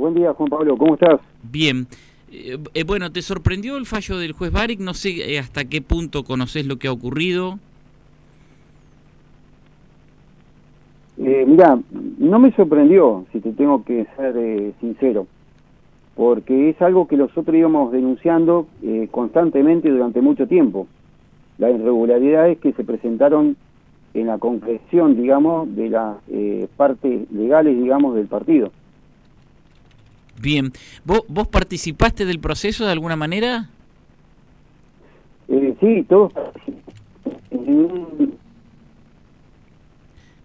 Buen día, Juan Pablo, ¿cómo estás? Bien. Eh, eh, bueno, ¿te sorprendió el fallo del juez Baric? No sé eh, hasta qué punto conoces lo que ha ocurrido. Eh, mira, no me sorprendió, si te tengo que ser sincero, porque es algo que nosotros íbamos denunciando constantemente durante mucho tiempo. Las irregularidades que se presentaron en la concreción, digamos, de las partes legales, digamos, del partido. Bien. ¿Vos, ¿Vos participaste del proceso de alguna manera? Eh, sí, todos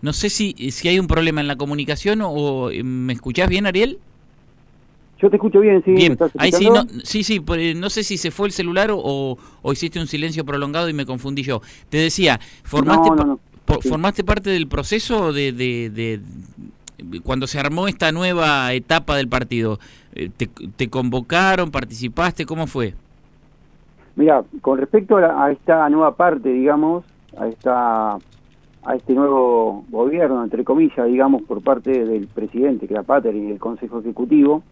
No sé si, si hay un problema en la comunicación o, eh, ¿me escuchás bien, Ariel? Yo te escucho bien, sí. Bien, ahí sí, no, sí, sí, eh, no sé si se fue el celular o, o, hiciste un silencio prolongado y me confundí yo. Te decía, ¿formaste, ¿formaste parte del proceso de, de, cuando se armó esta nueva etapa del partido, eh, ¿te, convocaron, participaste? ¿Cómo fue? Mira, con respecto a, esta nueva parte, digamos, a esta a este nuevo gobierno, entre comillas, digamos, por parte del presidente, que era Pater, y el Consejo Ejecutivo,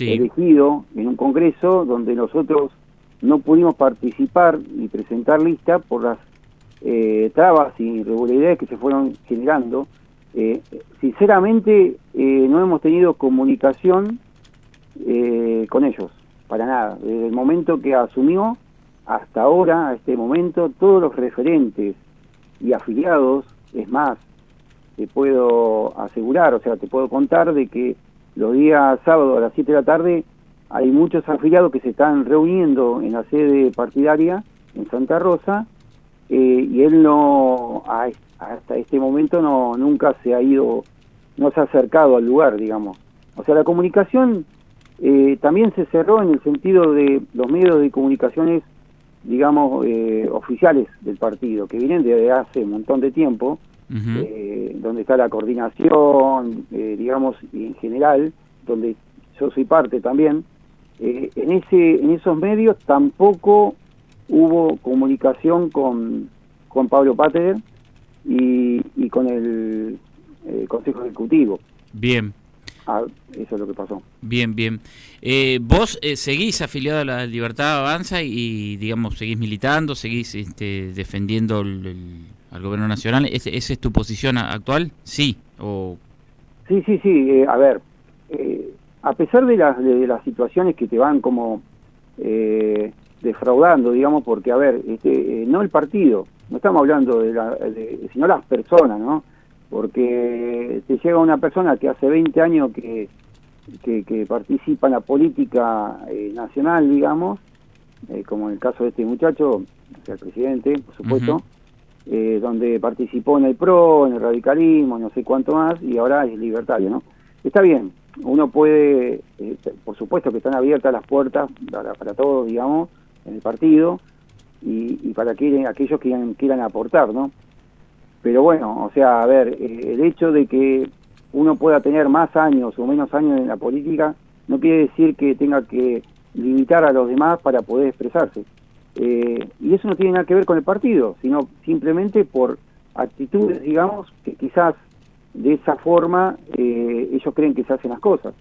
elegido en un congreso donde nosotros no pudimos participar y presentar lista por las eh, trabas y irregularidades que se fueron generando eh, sinceramente, eh, no hemos tenido comunicación eh, con ellos, para nada. Desde el momento que asumió hasta ahora, a este momento, todos los referentes y afiliados, es más, te puedo asegurar, o sea, te puedo contar de que los días sábados a las 7 de la tarde hay muchos afiliados que se están reuniendo en la sede partidaria en Santa Rosa y él no hasta este momento no nunca se ha ido, no se ha acercado al lugar, digamos. O sea, la comunicación eh, también se cerró en el sentido de los medios de comunicaciones, digamos, eh, oficiales del partido, que vienen desde hace un montón de tiempo, eh, donde está la coordinación, digamos, en general, donde yo soy parte también. en, ese, en esos medios tampoco hubo comunicación con, con Pablo Pater, y, con el, Consejo Ejecutivo. Bien. Ah, eso es lo que pasó. Bien, bien. Eh, ¿Vos eh, seguís afiliado a la Libertad Avanza y, digamos, seguís militando, seguís este, defendiendo el, al gobierno nacional? ¿Esa es tu posición actual? Sí. O... Sí, sí, sí. Eh, a ver, a pesar de las, de, las situaciones que te van como defraudando, digamos, porque, a ver, este, no el partido, no estamos hablando de, la, sino las personas, ¿no? Porque te llega una persona que hace 20 años que, que, participa en la política eh, nacional, digamos, eh, como en el caso de este muchacho, o sea, el presidente, por supuesto, eh, donde participó en el PRO, en el radicalismo, no sé cuánto más, y ahora es libertario, ¿no? Está bien, uno puede, por supuesto que están abiertas las puertas para, para todos, digamos, en el partido, y, para que, aquellos que quieran, aportar, ¿no? Pero bueno, o sea, a ver, eh, el hecho de que uno pueda tener más años o menos años en la política no quiere decir que tenga que limitar a los demás para poder expresarse. Eh, y eso no tiene nada que ver con el partido, sino simplemente por actitudes, digamos, que quizás de esa forma eh, ellos creen que se hacen las cosas.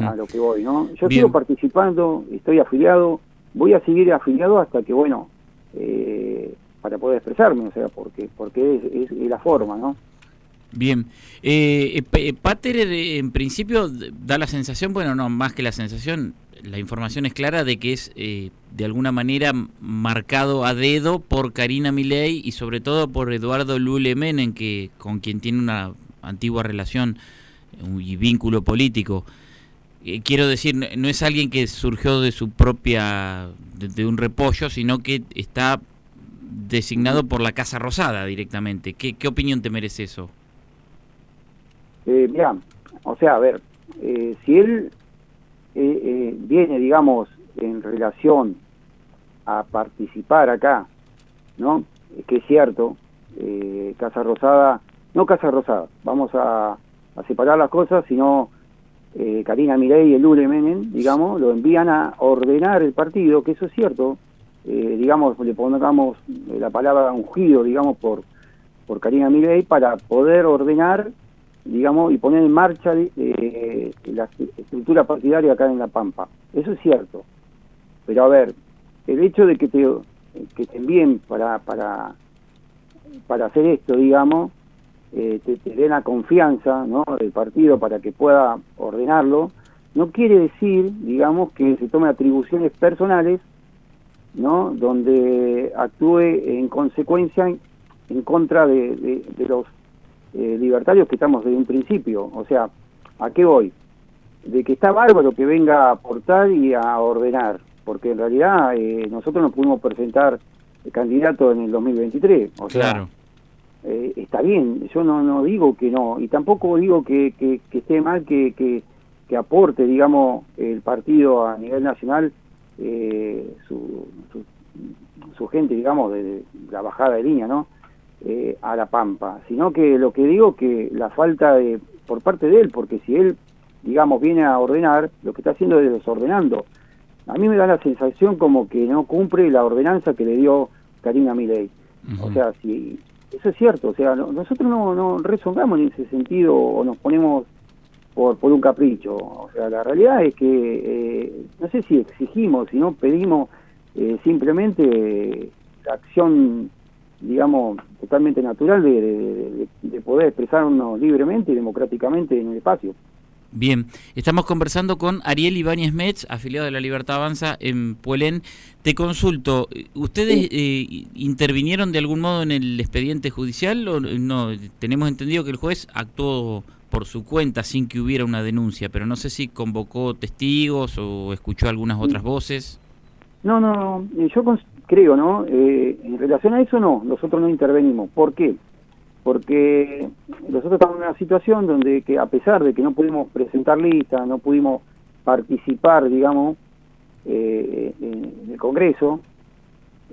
A lo que voy, ¿no? Yo sigo participando, estoy afiliado, voy a seguir afiliado hasta que, bueno, eh, para poder expresarme, o sea, porque porque es, la forma, ¿no? Bien. Eh, eh Pater, eh, en principio, da la sensación, bueno, no, más que la sensación, la información es clara de que es de alguna manera marcado a dedo por Karina Milei y sobre todo por Eduardo Lule Menem, que, con quien tiene una antigua relación y vínculo político. Eh, quiero decir, no es alguien que surgió de su propia, de, un repollo, sino que está designado por la Casa Rosada directamente. ¿Qué, opinión te merece eso? Eh, mira, o sea, a ver, eh, si él eh, viene, digamos, en relación a participar acá, ¿no? Que es cierto, Casa Rosada, no Casa Rosada, vamos a, a separar las cosas, sino Karina Mirey y el Menem, digamos, lo envían a ordenar el partido, que eso es cierto, eh, digamos, le pongamos la palabra ungido, digamos, por, por Karina Mirey, para poder ordenar digamos, y poner en marcha eh, la estructura partidaria acá en La Pampa. Eso es cierto. Pero a ver, el hecho de que te, que te envíen para, para, para hacer esto, digamos, eh, te, den la confianza ¿no? del partido para que pueda ordenarlo, no quiere decir, digamos, que se tome atribuciones personales, ¿no? Donde actúe en consecuencia en contra de, los eh, libertarios que estamos desde un principio. O sea, ¿a qué voy? De que está bárbaro que venga a aportar y a ordenar, porque en realidad eh, nosotros no pudimos presentar candidato en el 2023. O sea, eh, está bien, yo no, no digo que no, y tampoco digo que, que, esté mal que, que, aporte, digamos, el partido a nivel nacional eh, su, su, gente, digamos, de, la bajada de línea, ¿no? Eh, a la Pampa, sino que lo que digo que la falta de, por parte de él, porque si él, digamos, viene a ordenar, lo que está haciendo es desordenando. A mí me da la sensación como que no cumple la ordenanza que le dio Karina Milei. O sea, si eso es cierto, o sea, nosotros no, no rezongamos en ese sentido o nos ponemos por, por un capricho. O sea, la realidad es que, eh, no sé si exigimos, si no pedimos eh, simplemente la acción, digamos, totalmente natural de, de poder expresarnos libremente y democráticamente en el espacio. Bien, estamos conversando con Ariel Ibáñez Metz, afiliado de la Libertad Avanza en Puelén. Te consulto, ¿ustedes eh, intervinieron de algún modo en el expediente judicial o no? Tenemos entendido que el juez actuó por su cuenta sin que hubiera una denuncia, pero no sé si convocó testigos o escuchó algunas otras voces. No, no, yo creo, ¿no? Eh, en relación a eso no, nosotros no intervenimos. ¿Por qué? Porque nosotros estamos en una situación donde que a pesar de que no pudimos presentar listas, no pudimos participar, digamos, eh, en el Congreso,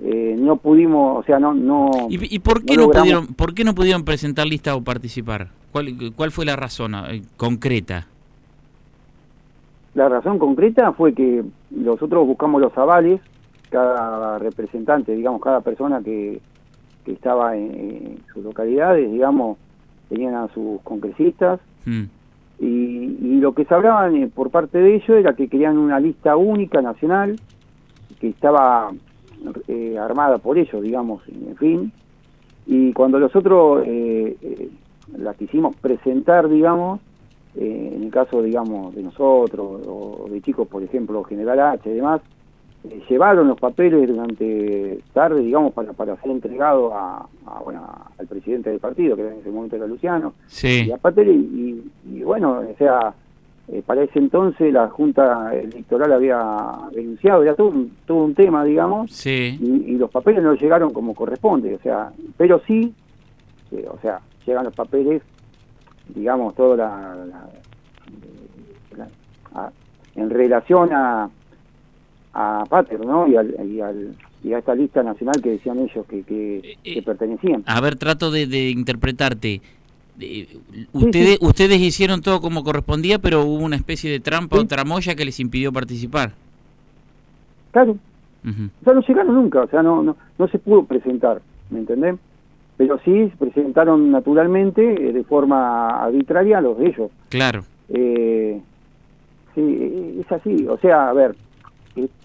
eh, no pudimos, o sea, no... no ¿Y, por, qué no, pudieron, por qué no pudieron presentar lista o participar? ¿Cuál, ¿Cuál fue la razón eh, concreta? La razón concreta fue que nosotros buscamos los avales, cada representante, digamos, cada persona que, que estaba en, sus localidades, digamos, tenían a sus congresistas, mm. y, lo que se hablaban eh, por parte de ellos era que querían una lista única nacional, que estaba eh, armada por ellos, digamos, en fin, y cuando nosotros eh, eh, la quisimos presentar, digamos, en el caso, digamos, de nosotros, o de chicos, por ejemplo, General H y demás, eh, llevaron los papeles durante tarde, digamos, para, para ser entregado a, bueno, al presidente del partido, que en ese momento era Luciano, sí. y a y, y, bueno, o sea, eh, para ese entonces la Junta Electoral había denunciado, era todo un, todo un tema, digamos, sí. y, los papeles no llegaron como corresponde, o sea, pero sí, eh, o sea, llegan los papeles, digamos, toda la, en relación a a Pater, ¿no? Y, al, y, al, y, a esta lista nacional que decían ellos que, que, eh, eh, pertenecían. A ver, trato de, de interpretarte. ustedes, ustedes hicieron todo como correspondía, pero hubo una especie de trampa o tramoya que les impidió participar. Claro. O sea, no llegaron nunca, o sea, no, no, no se pudo presentar, ¿me entendés? Pero sí se presentaron naturalmente, eh, de forma arbitraria, los de ellos. Claro. Eh, sí, es así. O sea, a ver,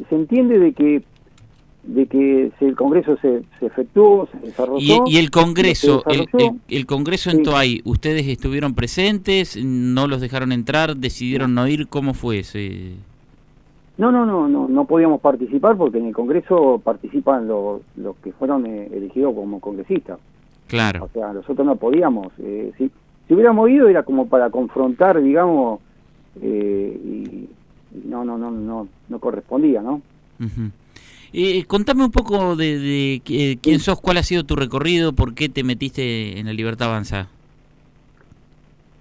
se entiende de que de que el Congreso se, se efectuó, se desarrolló. ¿Y, el Congreso, el, Congreso en Toay, ustedes estuvieron presentes, no los dejaron entrar, decidieron no ir, ¿cómo fue ese? No, no, no, no, no podíamos participar porque en el Congreso participan los, los que fueron eh, elegidos como congresistas. Claro. O sea, nosotros no podíamos. Eh, si, si hubiéramos ido era como para confrontar, digamos, eh, y no, no, no, no, no correspondía, ¿no? eh, contame un poco de, quién sos, cuál ha sido tu recorrido, por qué te metiste en la Libertad Avanza.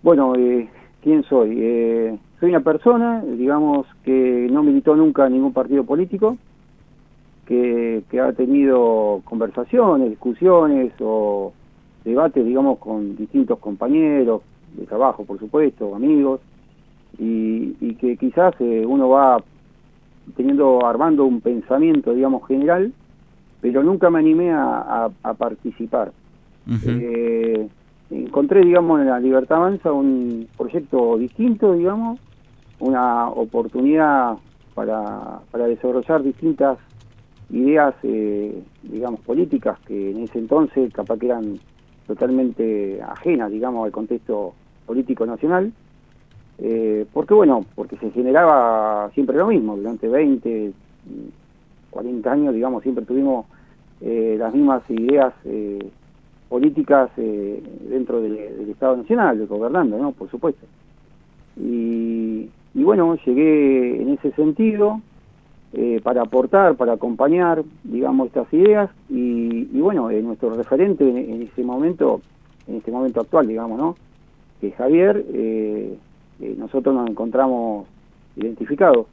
Bueno, eh, ¿quién soy? Eh, soy una persona, digamos, que no militó nunca en ningún partido político, que, que ha tenido conversaciones, discusiones o debates, digamos, con distintos compañeros de trabajo, por supuesto, amigos, y, que quizás eh, uno va teniendo, armando un pensamiento, digamos, general, pero nunca me animé a, participar. Eh, encontré, digamos, en la Libertad Avanza un proyecto distinto, digamos, una oportunidad para, para desarrollar distintas ideas, eh, digamos, políticas que en ese entonces capaz que eran totalmente ajenas, digamos, al contexto político nacional. Eh, porque bueno, porque se generaba siempre lo mismo, durante 20, 40 años, digamos, siempre tuvimos eh, las mismas ideas políticas dentro del, Estado Nacional, gobernando, ¿no? Por supuesto. Y, bueno, llegué en ese sentido, eh, para aportar, para acompañar, digamos, estas ideas y, bueno, eh, nuestro referente en, ese momento, en este momento actual, digamos, ¿no? Que Javier, eh, nosotros nos encontramos identificados.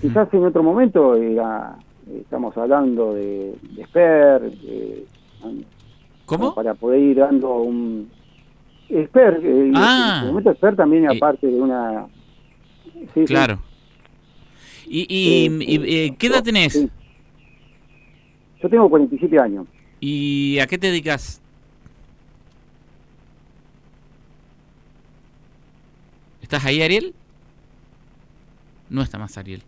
Quizás en otro momento era, estamos hablando de, de SPER, ¿Cómo? Para poder ir dando un... SPER, ah. en momento SPER también aparte de una... claro. ¿Y, y, eh, qué edad tenés? Yo tengo 47 años. ¿Y a qué te dedicas? ¿Estás ahí, Ariel? No está más Ariel.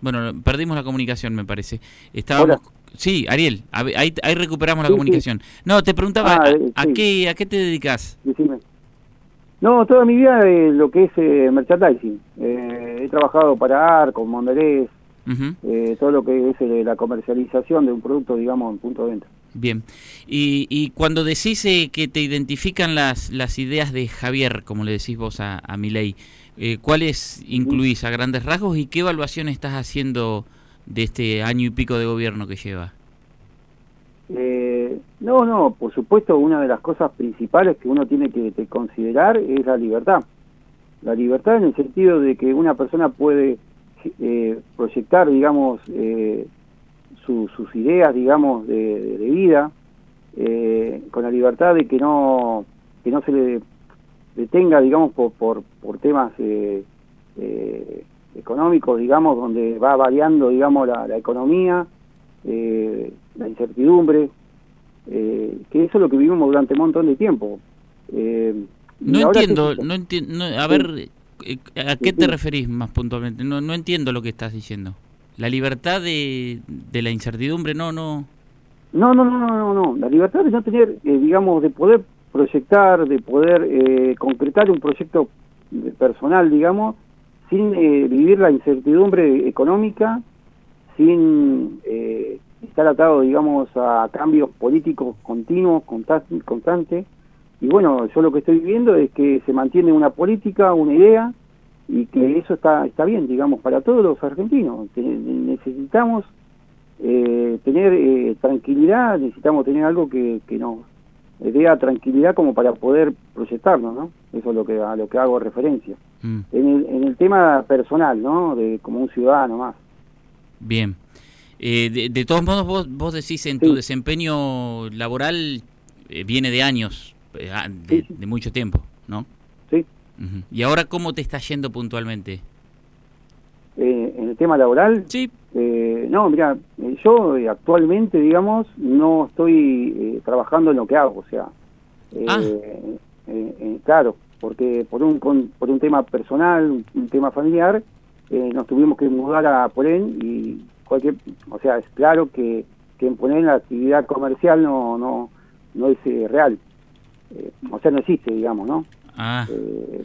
Bueno, perdimos la comunicación, me parece. Estábamos... Sí, Ariel, ahí, ahí recuperamos la comunicación. No, te preguntaba, ah, ¿a, qué, ¿a qué te dedicas? Decime. No, toda mi vida de lo que es eh, merchandising. Eh, he trabajado para Arco, Mondelez, eh, todo lo que es la comercialización de un producto, digamos, en punto de venta. Bien. Y, y cuando decís que te identifican las, las ideas de Javier, como le decís vos a, a Milei, ¿cuáles incluís a grandes rasgos y qué evaluación estás haciendo de este año y pico de gobierno que lleva? Eh, no, no, por supuesto una de las cosas principales que uno tiene que, considerar es la libertad. La libertad en el sentido de que una persona puede eh, proyectar, digamos, eh, sus ideas, digamos, de, vida, eh, con la libertad de que no que no se le detenga, digamos, por, por, por temas económicos, digamos, donde va variando, digamos, la, la economía, eh, la incertidumbre, eh, que eso es lo que vivimos durante un montón de tiempo. Eh, no entiendo, no entiendo, a ver, eh, ¿a qué te referís más puntualmente? No, no entiendo lo que estás diciendo. La libertad de, de la incertidumbre, no, no. No, no, no, no, no, La libertad de no tener, digamos, de poder proyectar, de poder concretar un proyecto personal, digamos, sin vivir la incertidumbre económica, sin eh, estar atado, digamos, a cambios políticos continuos, constantes. Y bueno, yo lo que estoy viendo es que se mantiene una política, una idea, y que eso está, está bien, digamos, para todos los argentinos. necesitamos eh, tener eh, tranquilidad, necesitamos tener algo que, que nos dé tranquilidad como para poder proyectarnos, ¿no? Eso es lo que, a lo que hago referencia. Mm. En, el, en el tema personal, ¿no? De, como un ciudadano más. Bien. Eh, de, todos modos, vos, vos decís en tu desempeño laboral eh, viene de años, eh, ah, de, mucho tiempo, ¿no? Sí. ¿Y ahora cómo te está yendo puntualmente? en el tema laboral, sí. no, mira, yo actualmente, digamos, no estoy trabajando en lo que hago, o sea, ah. claro, porque por un por un tema personal, un, tema familiar, nos tuvimos que mudar a Porén y cualquier, o sea, es claro que, que en poner la actividad comercial no, no, no es eh, real. Eh, o sea, no existe, digamos, ¿no? Ah, eh,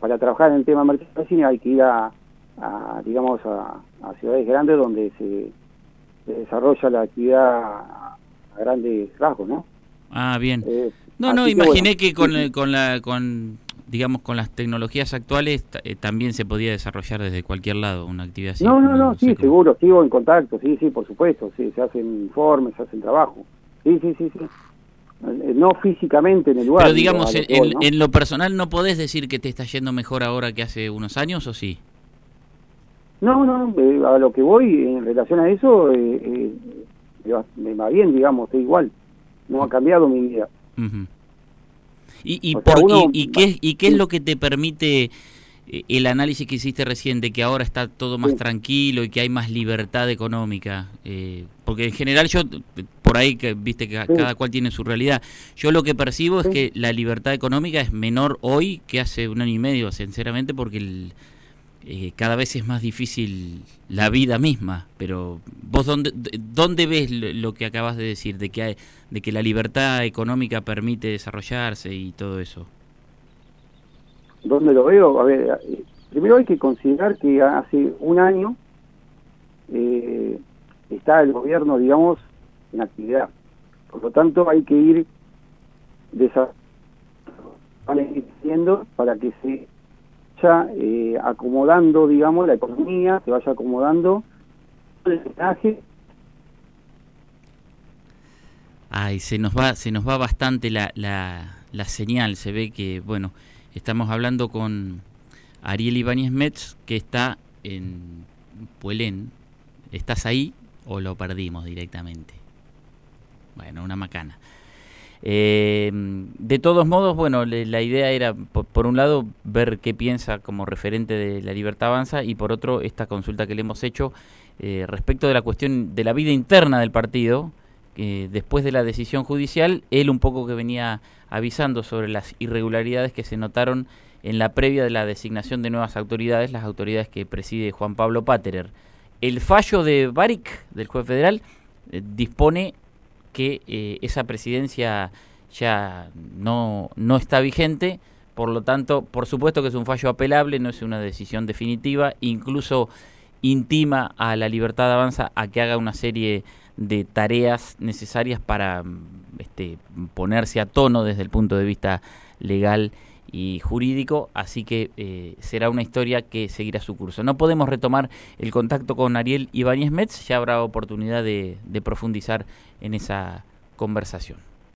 para trabajar en el tema merchandising hay que ir a, digamos, a, ciudades grandes donde se, desarrolla la actividad a, grandes rasgos, ¿no? Ah, bien. no, no, imaginé que con, con la... con digamos, con las tecnologías actuales eh, también se podía desarrollar desde cualquier lado una actividad así. No, no, no, sí, seguro, sigo en contacto, sí, sí, por supuesto, sí, se hacen informes, se hacen trabajo. Sí, sí, sí, sí. Eh, no físicamente en el lugar. Pero digamos, en, lo personal no podés decir que te está yendo mejor ahora que hace unos años, ¿o sí? No, no, eh, a lo que voy en relación a eso, eh, me va bien, digamos, estoy igual. No ha cambiado mi vida. ¿Y, y, y, qué, ¿Y qué es lo que te permite el análisis que hiciste recién de que ahora está todo más tranquilo y que hay más libertad económica? Porque en general yo, por ahí que viste que cada cual tiene su realidad. Yo lo que percibo es que la libertad económica es menor hoy que hace un año y medio, sinceramente, porque eh, cada vez es más difícil la vida misma. Pero vos dónde, dónde ves lo que acabas de decir de que hay, de que la libertad económica permite desarrollarse y todo eso. ¿Dónde lo veo? A ver, primero hay que considerar que hace un año eh, está el gobierno, digamos, en actividad. Por lo tanto, hay que ir deshaciendo para que se vaya eh, acomodando, digamos, la economía, se vaya acomodando el mensaje. Ay, se nos va, se nos va bastante la, la, la señal. Se ve que, bueno, estamos hablando con Ariel Ibáñez Metz, que está en Puelén. ¿Estás ahí o lo perdimos directamente? Bueno, una macana. Eh, de todos modos, bueno, la idea era, por, un lado, ver qué piensa como referente de la Libertad Avanza y por otro, esta consulta que le hemos hecho eh, respecto de la cuestión de la vida interna del partido. después de la decisión judicial, él un poco que venía avisando sobre las irregularidades que se notaron en la previa de la designación de nuevas autoridades, las autoridades que preside Juan Pablo Paterer. El fallo de Baric, del juez federal, eh, dispone que eh, esa presidencia ya no, no está vigente, por lo tanto, por supuesto que es un fallo apelable, no es una decisión definitiva, incluso intima a la libertad de avanza a que haga una serie de tareas necesarias para este, ponerse a tono desde el punto de vista legal y jurídico, así que eh, será una historia que seguirá su curso. No podemos retomar el contacto con Ariel Ibáñez Metz, ya habrá oportunidad de profundizar en esa conversación.